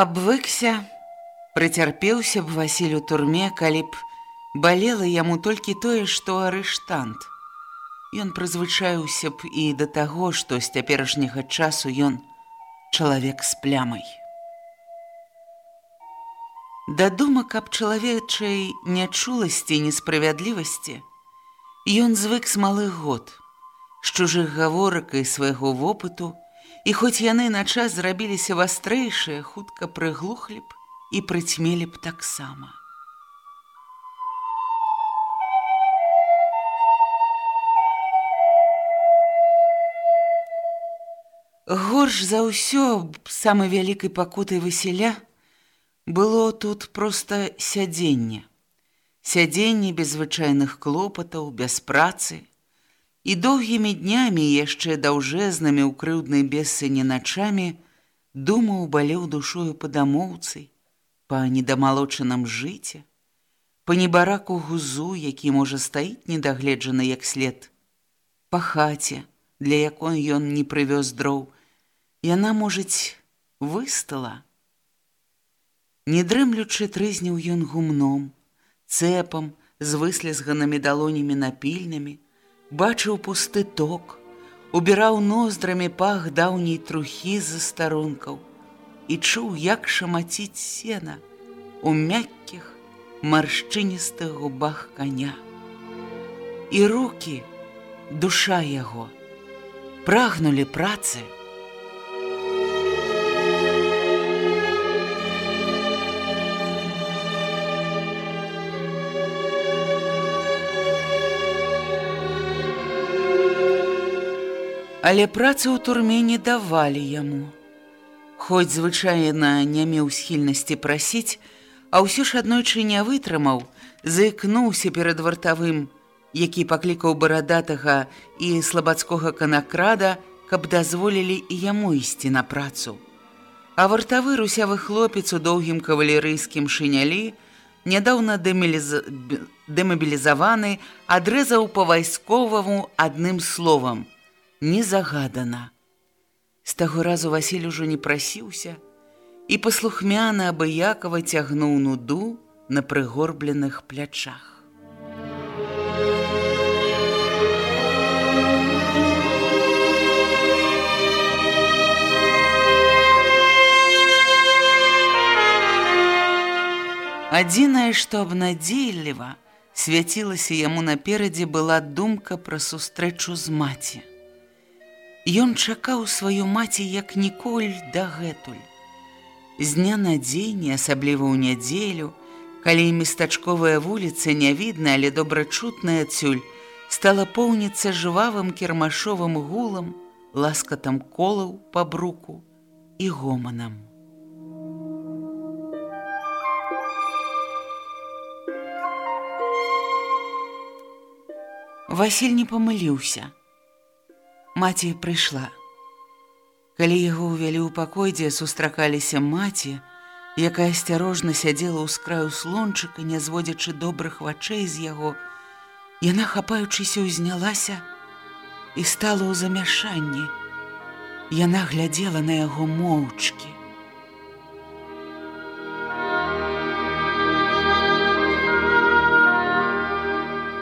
Абвыкся, прыцярпеўся б Васіль у турме, калі б балела яму толькі тое, што арыштант. Ён прызвычаюся б і да таго, што з цяперашняга часу ён чалавек з плямай. Да думак аб чалавечай нячуласці несправядлівасці, ён звык з малых год, з чужых гаворак і свайго вопыту, І хоць яны на час зрабіліся вастрэйшыя, хутка прыглухлі б і прыцьмелі б таксама. Горш за ўсё самай вялікай пакутай выселя было тут проста сядзенне. Сядзенне без звычайных клопатаў, без працы, І доўгімі днямі яшчэ даўжэзнымі ў крыўднай бессыне начамі думаў балеў душою па дамоўцы, па недамалочаным жыце, па небараку гузу, які можа стаіць недагледжаны як след, па хаце, для якой ён не прывёз дроў, яна можыць выстала. Не дрэмлючы трызніў ён гумном, цэпам з выслезганымі далонямі напільнымі, бачыў пусты ток, убіраў ноздрамі пах даўняй трухі з застаронкаў і чуў, як шамаціць сена у мяккіх маршчыністых губах коня. І руки, душа яго, прагнулі працы, Але працы ў турме не давалі яму. Хоць звычайна не меў схільнасці прасіць, а ўсё ж аднойчы не вытрымаў, заікнуўся перад вартавым, які паклікаў барадатага і слабацкога канакрада, каб дазволілі і яму ісці на працу. А вартавы русявы хлопец у доўгім кавалерыйскім шынялі, нядаўна дэмабілізаваны, адрэзаў па-вайсковаму адным словам – не загадана. З таго разу Васіль ужо не прасіўся і паслухмяна абыякава цягнуў нуду на прыгорбленых плячах. Адзінае, што абнадзейліва свяцілася яму наперадзе была думка пра сустрэчу з маці. Ён чакаў сваю маці як ніколь дагэтуль. З дня на дзень, асабліва ў нядзелю, калі местачковая вуліца не відна, але добрачутная адсюль, стала поўніцца жывавым кірмашовым гулам, ласкатам колаў па бруку і гоманам. Васіль не памыліўся маці прыйшла. Калі яго ўвялі ў пакой, дзе сустракаліся маці, якая асцярожна сядзела ў скраю слончыка, не зводзячы добрых вачэй з яго, яна хапаючыся ўзнялася і стала ў замяшанні. Яна глядзела на яго моўчкі.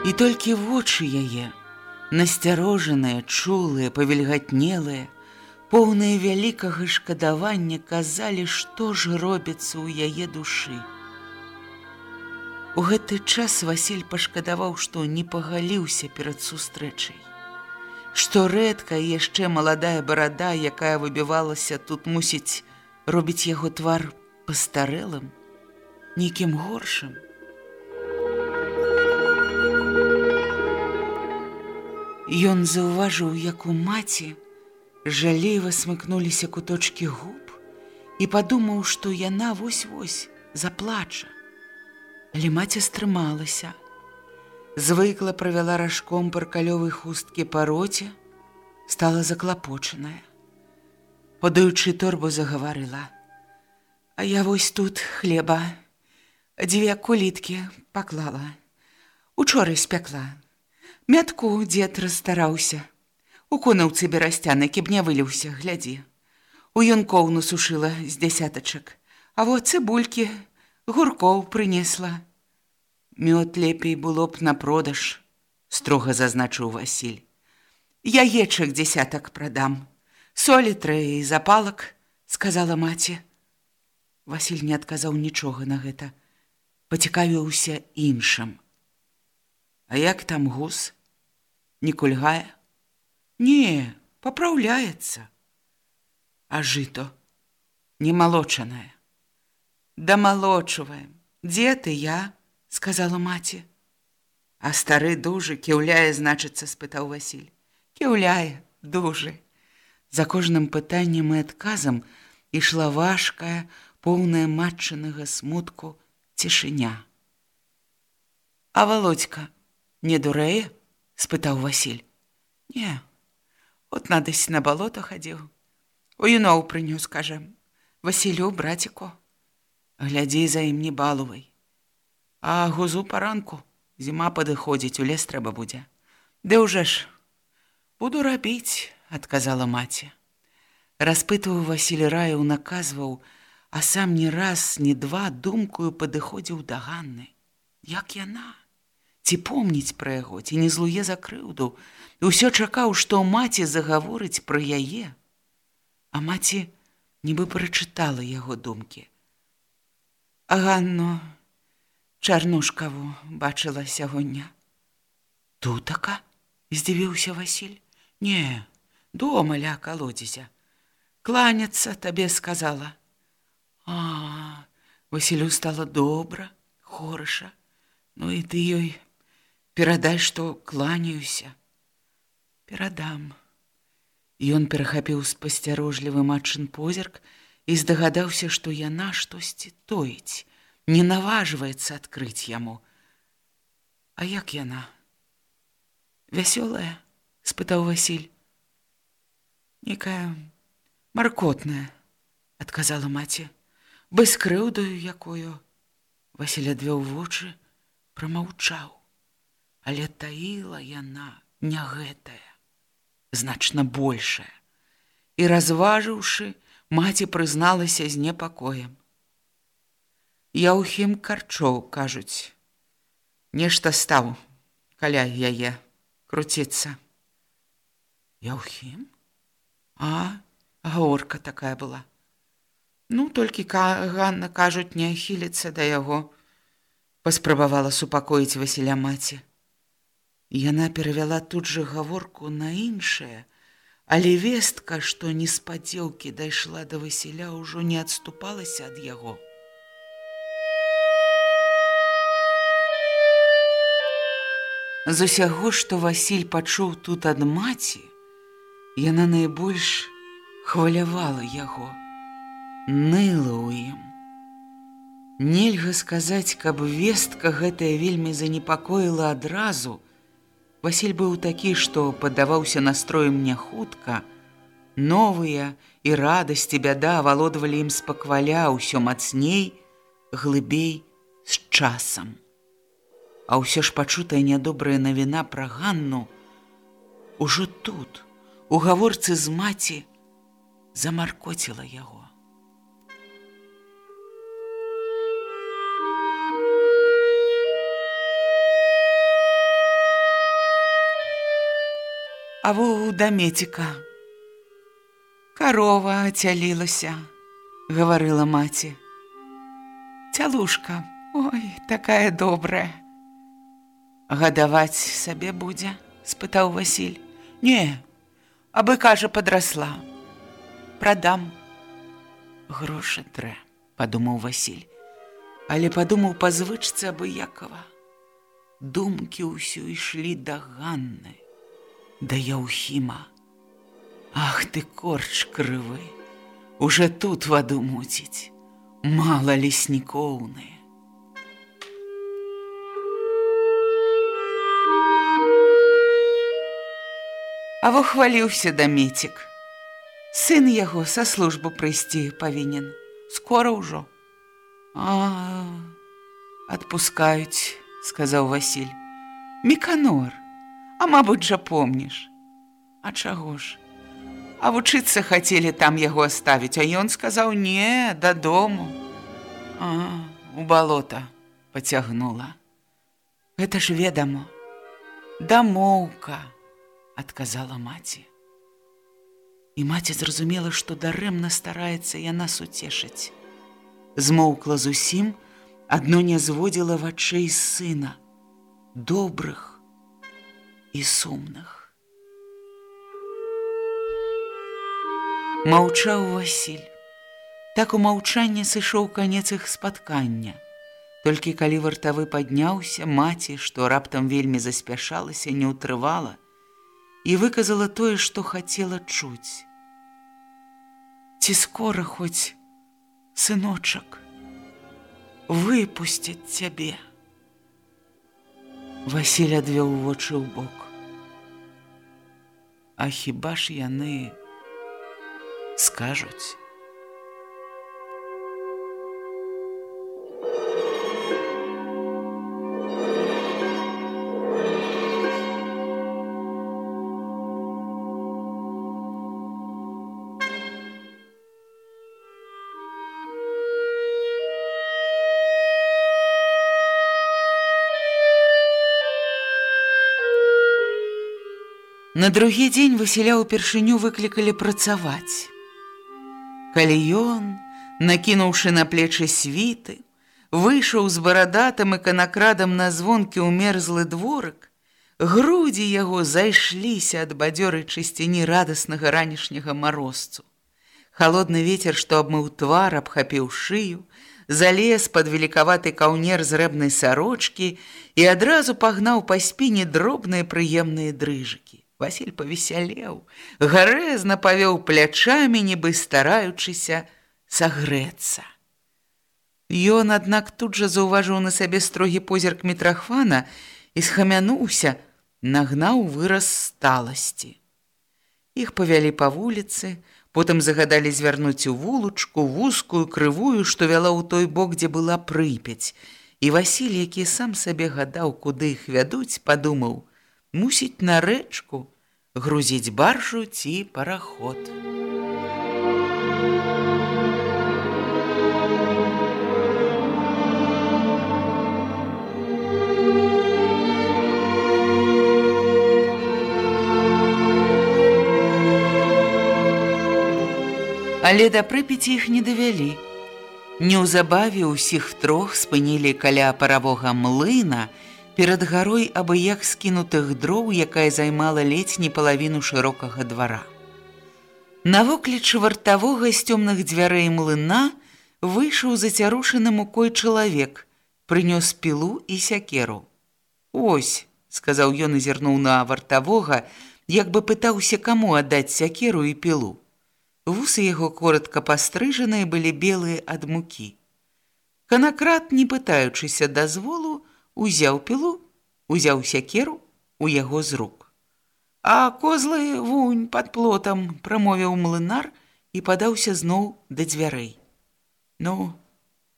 І толькі вочы яе, насцярожаныя, чулыя, павельгатнелыя, поўныя вялікага шкадавання казалі, што ж робіцца ў яе душы. У гэты час Васіль пашкадаваў, што не пагаліўся перад сустрэчай. Што рэдка яшчэ маладая барада, якая выбівалася тут мусіць робіць яго твар пастарэлым, нейкім горшым. Ён заўважыў, як у маці жалейва смыкнуліся куточкі губ і падумаў, што яна вось-вось заплача. Але маці стрымалася. Звыкла правяла ражком паркалёвай хусткі па роце, стала заклапочаная. Падаючы торбу загаварыла: « А я вось тут хлеба, дзве куліткі паклала. Учора спякла. Мятку дзед расстараўся. У конаўцы берасцяны кіб не выліўся, глядзі. У ён коўну сушыла з дзясятачак, А во цыбулькі гуркоў прынесла. Мёд лепей было б на продаж, строга зазначыў Васіль. Яечак дзясятак прадам. Солі трэ і запалак, сказала маці. Васіль не адказаў нічога на гэта, пацікавіўся іншым. А як там гус? Не кульгае? Не, папраўляецца. А жыто не малочанае. Да малочуваем. Дзе ты я? сказала маці. А стары дужы кіўляе, значыцца, спытаў Васіль. Кіўляе, дужы. За кожным пытаннем і адказам ішла важкая, поўная матчынага смутку цішыня. А володька не дурэе? Спытаў Васіль. Не, От надысь на балото хадзіў. У юноў прынёс, кажам, Васілю, браціку, глядзі за ім не балувай. А гузу паранку зіма падыходзіць, у лес трэба будзе. Ды ўжо ж буду рабіць, адказала маці. Распытваў Васіль раяў наказваў, а сам ні раз, ні два думкую падыходзіў да Ганны. Як яна? Ці помніць пра яго, ці не злуе за крыўду, і ўсё чакаў, што маці загаворыць пра яе. А маці нібы прачытала яго думкі. Аганно чарнушкаву бачыла сягоння. Тутака здзівіўся Васіль. Не, дома ля калодзеся. Кланяцца табе сказала. А, Васілю стала добра, хораша, Ну і ты ёй перадай што кланяюся. Перадам. Ён перахапіў спасцярожлівы матчын позірк і здагадаўся што яна штосьці тоіць не наважваецца адкрыць яму. А як яна? Вясёлая спытаў васіль. Некая маркотная адказала маці. Без крыўдаю якою васіль адвёў вочы прамаўчаў але таіла яна не гэтая, значна большая. І разважыўшы, маці прызналася з непакоем. Я ўхім карчоў, кажуць, нешта стаў, каля яе круціцца. Я ўхім? А, гаворка такая была. Ну, толькі Ганна, кажуць, не ахіліцца да яго, паспрабавала супакоіць Васіля маці. Яна перавяла тут жа гаворку на іншае, але вестка, што неспадзеўкі дайшла да Васіля, ўжо не адступалася ад яго. З усяго, што Васіль пачуў тут ад маці, яна найбольш хвалявала яго, ныла ў ім. Нельга сказаць, каб вестка гэтая вельмі занепакоіла адразу, Васіль быў такі, што паддаваўся настроем не хутка. Новыя і радасці бяда валодвалі ім спакваля ўсё мацней, глыбей з часам. А ўсё ж пачутая нядобрая навіна пра Ганну ужо тут, у гаворцы з маці замаркоціла яго. А во у дамеціка. Карова ацялілася, гаварыла маці. Цялушка, ой, такая добрая. Гадаваць сабе будзе, спытаў Васіль. Не, абы кажа подрасла. Прадам. Грошы трэ, падумаў Васіль, але падумаў па звычцы абыякова. Думкі ўсё ішлі да Ганны, да Яўхіма. Ах ты корч крывы, Уже тут ваду муціць, мала леснікоўны. А во хваліўся дамецік. Сын яго са службу прыйсці павінен. Скора ўжо. А, адпускаюць, сказаў Васіль. Меканор, а мабыць жа помніш. А чаго ж? А вучыцца хацелі там яго аставіць, а ён сказаў: не, дадому. А, у балота пацягнула. Гэта ж ведамо. Дамоўка адказала маці. І маці зразумела, што дарэмна стараецца яна суцешыць. Змоўкла зусім, адно не зводзіла вачэй сына, добрых і сумных. Маўчаў Васіль. Так у маўчанне сышоў канец іх спаткання. Толькі калі вартавы падняўся, маці, што раптам вельмі заспяшалася, не ўтрывала, і выказала тое, што хацела чуць. Ці скора хоць сыночак выпусцяць цябе. Васіль адвёў вочы ў бок. А хіба ж яны скажуць? На другі дзень Васіля ўпершыню выклікалі працаваць. Калі ён, накінуўшы на плечы світы, выйшаў з барадатым і канакрадам на звонкі ў мерзлы дворык, грудзі яго зайшліся ад бадзёрай чысціні радаснага ранішняга марозцу. Халодны вецер, што абмыў твар, абхапіў шыю, залез пад велікаваты каўнер зрэбнай сарочкі і адразу пагнаў па спіне дробныя прыемныя дрыжыкі. Васіль павесялеў, гарэзна павёў плячамі, нібы стараючыся сагрэцца. Ён, аднак, тут жа заўважыў на сабе строгі позірк мітрахвана і схамянуўся, нагнаў выраз сталасці. Іх павялі па вуліцы, потым загадалі звярнуць у вулучку, вузкую, крывую, што вяла ў той бок, дзе была прыпяць. І Васіль, які сам сабе гадаў, куды іх вядуць, падумаў: мусіць на рэчку грузіць баржу ці параход. Але да прыпіці іх не давялі. Неўзабаве ўсіх трох спынілі каля паравога млына, перад гарой абыяк скінутых дроў, якая займала ледзь не палавіну шырокага двара. На воклічы вартавога з цёмных дзвярэй млына выйшаў зацярушаны мукой чалавек, прынёс пілу і сякеру. «Ось», — сказаў ён і зірнуў на вартавога, як бы пытаўся каму аддаць сякеру і пілу. Вусы яго коротка пастрыжаныя былі белыя ад мукі. Канакрат, не пытаючыся дазволу, узяў пілу, узяў сякеру у яго з рук. А козлы вунь пад плотам прамовіў млынар і падаўся зноў да дзвярэй. Ну,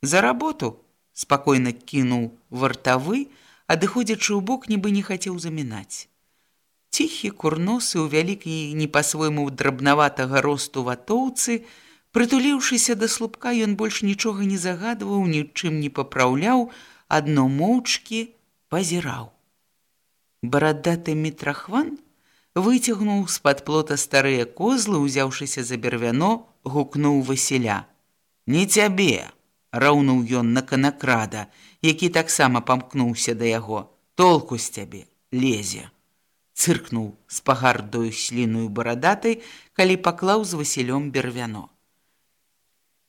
за работу спакойна кінуў вартавы, адыходзячы ў бок нібы не хацеў замінаць. Ціхі курносы ў вялікі не па-свойму драбнаватага росту ватоўцы, прытуліўшыся да слупка, ён больш нічога не загадваў, нічым не папраўляў, адно моўчкі пазіраў. Барадаты мітрахван выцягнуў з-пад плота старыя козлы, узяўшыся за бервяно, гукнуў Васіля. Не цябе, раўнуў ён на канакрада, які таксама памкнуўся да яго. Толку з цябе лезе. Цыркнуў з пагардою сліную барадатай, калі паклаў з Васілём бервяно.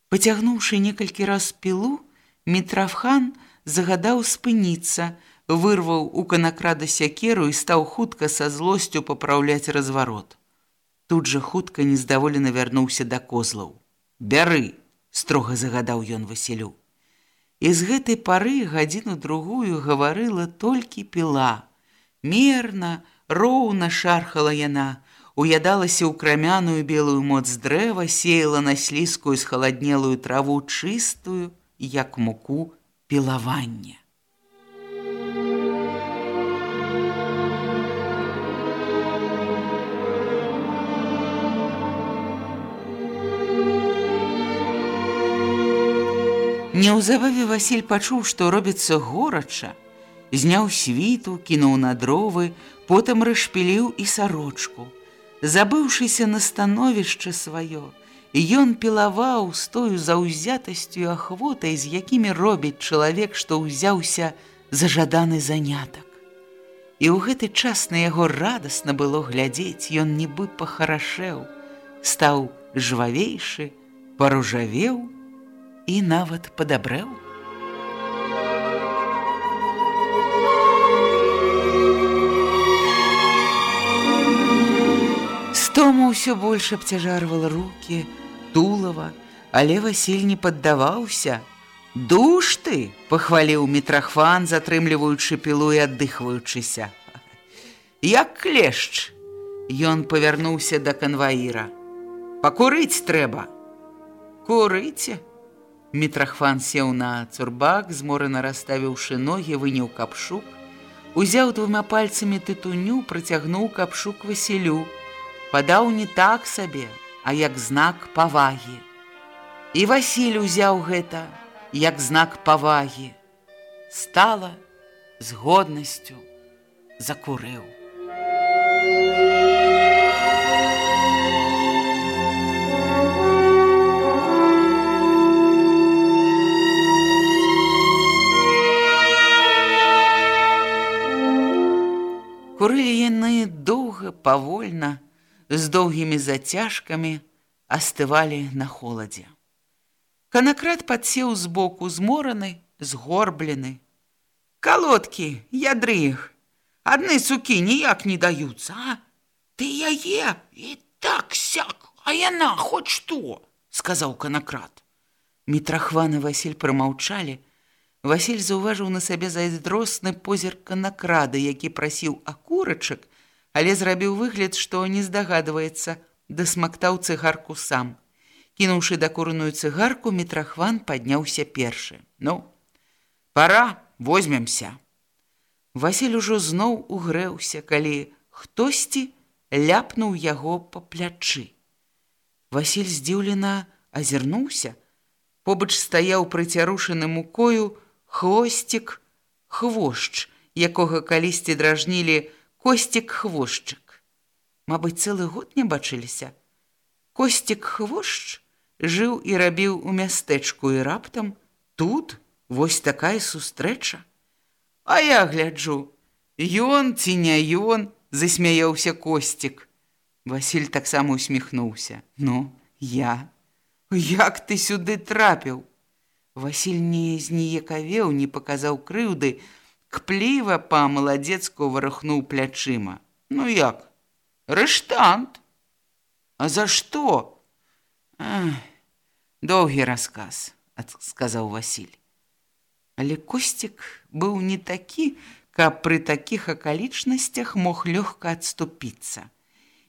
Пацягнуўшы некалькі раз пілу, Мітрафхан загадаў спыніцца, вырваў у канакрада сякеру і стаў хутка са злосцю папраўляць разварот. Тут жа хутка нездаволена вярнуўся да козлаў. Бяры, строга загадаў ён Васілю. І з гэтай пары гадзіну другую гаварыла толькі піла. Мерна, роўна шархала яна, уядалася ў крамяную белую моц дрэва, сеяла на слізкую схаладнелую траву чыстую, як муку пілавання. Неўзабаве Васіль пачуў, што робіцца горача, зняў світу, кінуў на дровы, потым расшпіліў і сарочку. Забыўшыся на становішча сваё, ён пілаваў з тою заўзятасцю ахвотай, з якімі робіць чалавек, што ўзяўся за жаданы занятак. І ў гэты час на яго радасна было глядзець, ён нібы пахарашэў, стаў жвавейшы, паружавеў і нават падабрэў. Стома ўсё больш абцяжарвала руки, тулава, але Васіль не паддаваўся. Душ ты, пахваліў мітрахван, затрымліваючы пілу і аддыхваючыся. Як клешч, Ён павярнуўся да канваіра. Пакурыць трэба. Курыце. Мітрахван сеў на цурбак, зморана расставіўшы ногі, выняў капшук, узяў двума пальцамі тытуню, прыцягнуў капшук Васілю, падаў не так сабе, а як знак павагі. І Васіль узяў гэта як знак павагі. Стала з годнасцю закурыў. Курылі яны доўга, павольна, з доўгімі зацяжкамі астывалі на холадзе. Канакрат падсеў збоку змораны, згорблены. Калодкі, ядры іх, адны сукі ніяк не даюцца, а? Ты яе і так сяк, а яна хоць што, сказаў канакрат. Мітрахваны Васіль прамаўчалі. Васіль заўважыў на сабе зайздросны позірк канакрада, які прасіў акурачак, але зрабіў выгляд, што не здагадваецца, дасмактаў цыгарку сам. Кінуўшы дакураную цыгарку, мітрахван падняўся першы. Ну, пора, возьмемся. Васіль ужо зноў угрэўся, калі хтосьці ляпнуў яго па плячы. Васіль здзіўлена азірнуўся. Побач стаяў прыцярушаны мукою хвосцік хвошч, якога калісьці дражнілі, Костік хвошчык. Мабыць, цэлы год не бачыліся. Костік хвошч жыў і рабіў у мястэчку і раптам тут вось такая сустрэча. А я гляджу, Ён ці не ён, засмяяўся костік. Васіль таксама усміхнуўся. Ну, я. Як ты сюды трапіў? Васіль не зніякавеў, не паказаў крыўды, кпліва па-маладзецку варахнуў плячыма. Ну як? Рэштант. А за што? Доўгі расказ, сказаў Васіль. Але косцік быў не такі, каб пры такіх акалічнасцях мог лёгка адступіцца.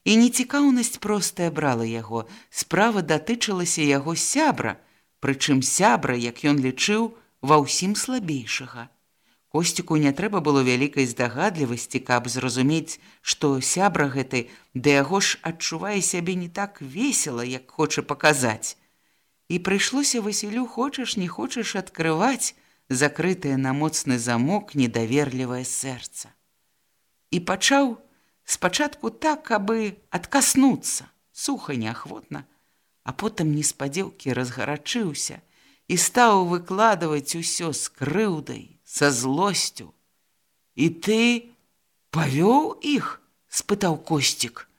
І нецікаўнасць простая брала яго, справа датычылася яго сябра, прычым сябра, як ён лічыў ва ўсім слабейшага. Косціку не трэба было вялікай здагадлівасці, каб зразумець, што сябра гэты да яго ж адчувае сябе не так весела, як хоча паказаць. І прыйшлося Васілю хочаш не хочаш адкрываць закрытае на моцны замок недаверлівае сэрца. І пачаў Спачатку так, абы адкаснуцца, суха неахвотна, а потым неспадзеўкі разгарачыўся і стаў выкладваць усё з крыўдай, са злосцю. І ты павёў іх, спытаў косцік.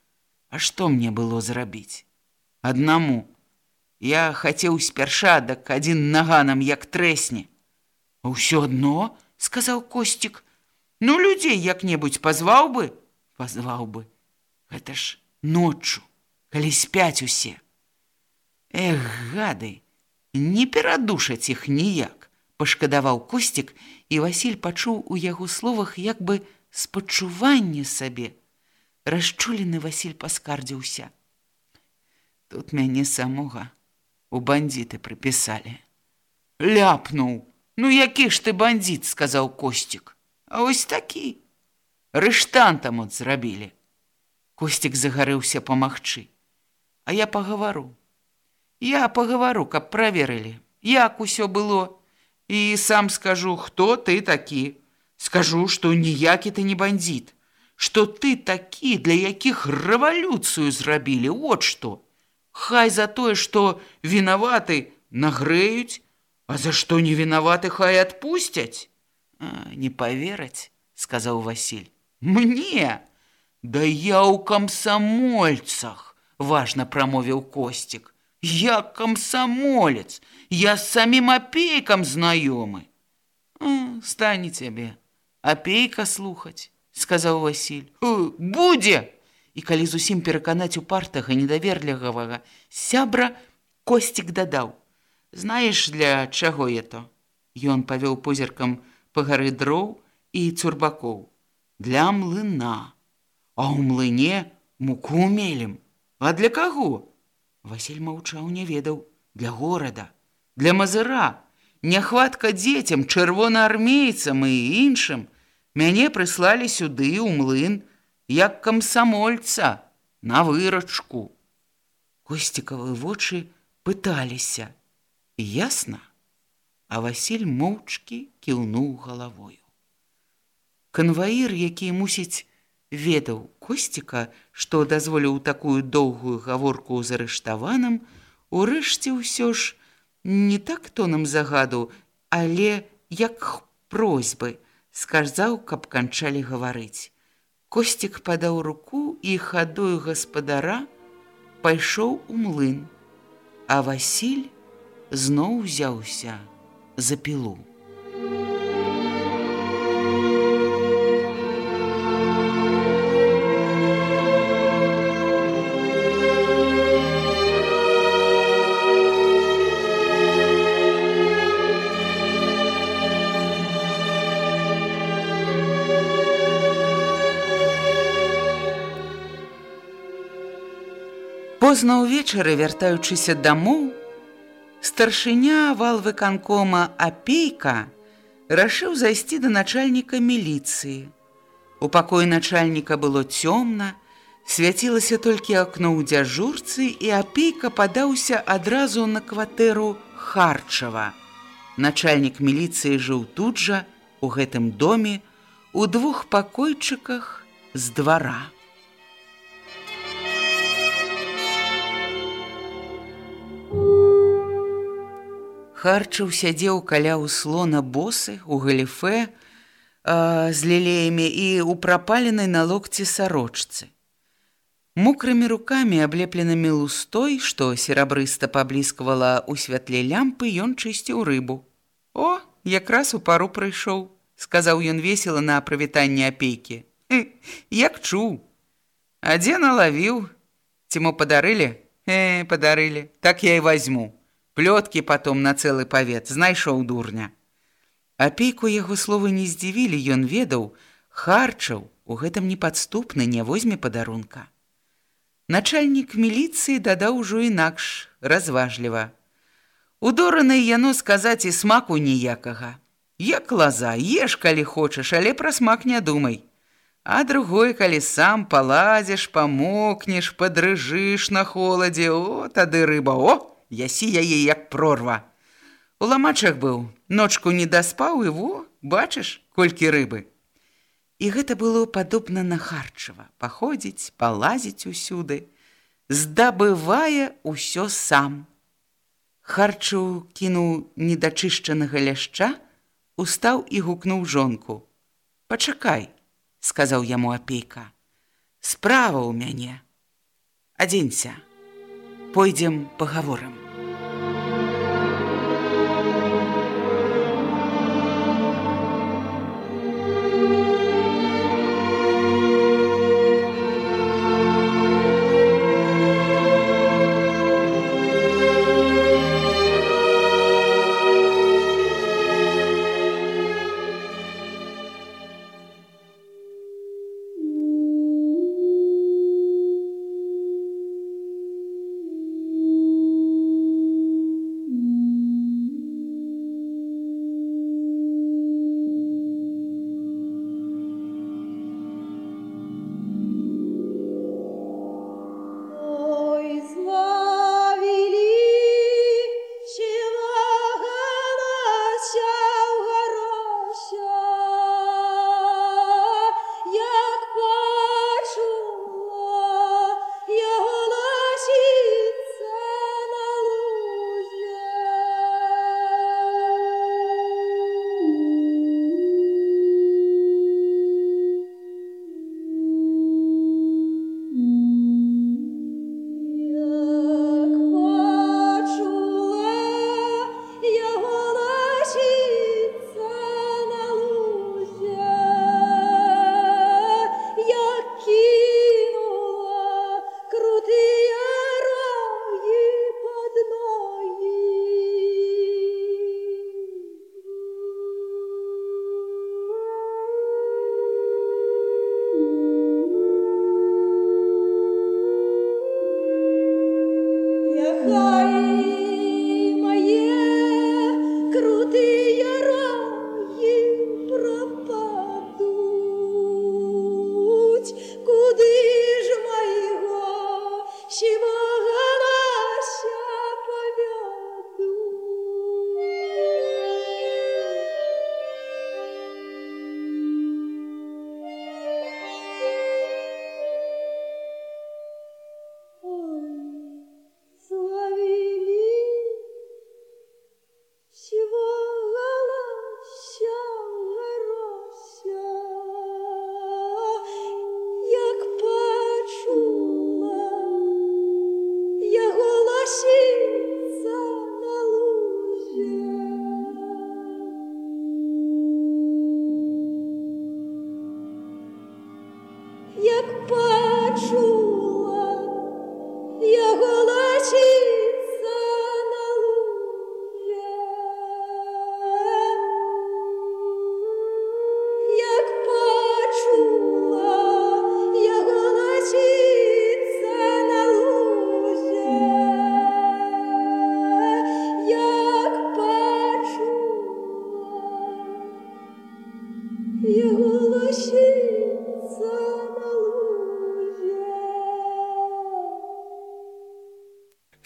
А што мне было зрабіць? Аднаму. Я хацеў спярша, дак адзін наганам як трэсне. Усё адно, сказаў косцік. Ну людзей як-небудзь пазваў бы, пазваў бы. Гэта ж ноччу, калі спяць усе. Эх, гады, не перадушаць іх ніяк, пашкадаваў косцік, і Васіль пачуў у яго словах як бы спачуванне сабе. Расчулены Васіль паскардзіўся. Тут мяне самога у бандіты прыпісалі. Ляпнуў, ну які ж ты бандзіт, сказаў косцік. А ось такі. Рыштантам от зрабілі. Косцік загарэўся памагчы. А я пагавару. Я пагавару, каб праверылі, як усё было. І сам скажу, хто ты такі. Скажу, што ніякі ты не бандзіт, што ты такі, для якіх рэвалюцыю зрабілі, от што. Хай за тое, што вінаваты нагрэюць, а за што не вінаваты, хай адпусцяць. Не павераць, сказаў Васіль. Мне, Да я ў камсамольцах, важна прамовіў косцік. Я комсомолец, я с самим опейком знаёмы. Стане цябе, опейка слухаць, сказаў Васіль. Будзе! І калі зусім пераканаць у партага недаверлівага сябра, косцік дадаў: « Знаеш, для чаго это? Ён павёў позіркам па гары дроў і цурбакоў. Для млына, А ў млыне муку мелем. А для каго? Васіль маўчаў не ведаў для горада, для мазыра, няхватка дзецям, чырвонаармейцам і іншым мяне прыслалі сюды ў млын як камсамольца на вырачку. Косцікавы вочы пыталіся: ясна, А Васіль моўчкі кіўнуў галавою. Канваір, які мусіць ведаў косціка, што дазволіў такую доўгую гаворку з арыштаваным, урэшце ўсё ж не так тонам загаду, але як просьбы сказаў, каб канчалі гаварыць. Косцік падаў руку і хадою гаспадара пайшоў у млын, а Васіль зноў узяўся за пілу. Позна ўвечары, вяртаючыся дамоў, старшыня валвыканкома апейка рашыў зайсці да начальніка міліцыі. У пакоі начальніка было цёмна, свяцілася толькі акно ў дзяжурцы і апейка падаўся адразу на кватэру Харчава. Начальнік міліцыі жыў тут жа, у гэтым доме, у двух пакойчыках з двара. Харчаў сядзеў каля ўслона босы у галіфе а, з лілеямі і ў прапаленай на локці сарочцы. Мокрымі рукамі, аблепленымі лустой, што серабрыста пабліскавала ў святле лямпы, ён чысціў рыбу. О, якраз у пару прыйшоў, сказаў ён весела на прывітанне апейкі. Як чуў. А дзе налавіў? Ці мо падарылі? Э, падарылі, так я і возьму плёткі потом на цэлы павет знайшоў дурня. Апейку яго словы не здзівілі, ён ведаў, харчаў у гэтым непадступны не возьме падарунка. Начальнік міліцыі дадаў ужо інакш, разважліва. Удоранай яно сказаць і смаку ніякага. Як лаза, еш, калі хочаш, але пра смак не думай. А другой, калі сам палазіш, памокнеш, падрыжыш на холадзе, о, тады рыба, о! Ясі яе як прорва. У ламачах быў, ночку не даспаў і во, бачыш, колькі рыбы. І гэта было падобна на харчава, паходзіць, палазіць усюды, здабывае ўсё сам. Харчаў кінуў недачышчанага ляшча, устаў і гукнуў жонку. Пачакай, сказаў яму апейка. Справа ў мяне. Адзенься, пойдзем пагаворам.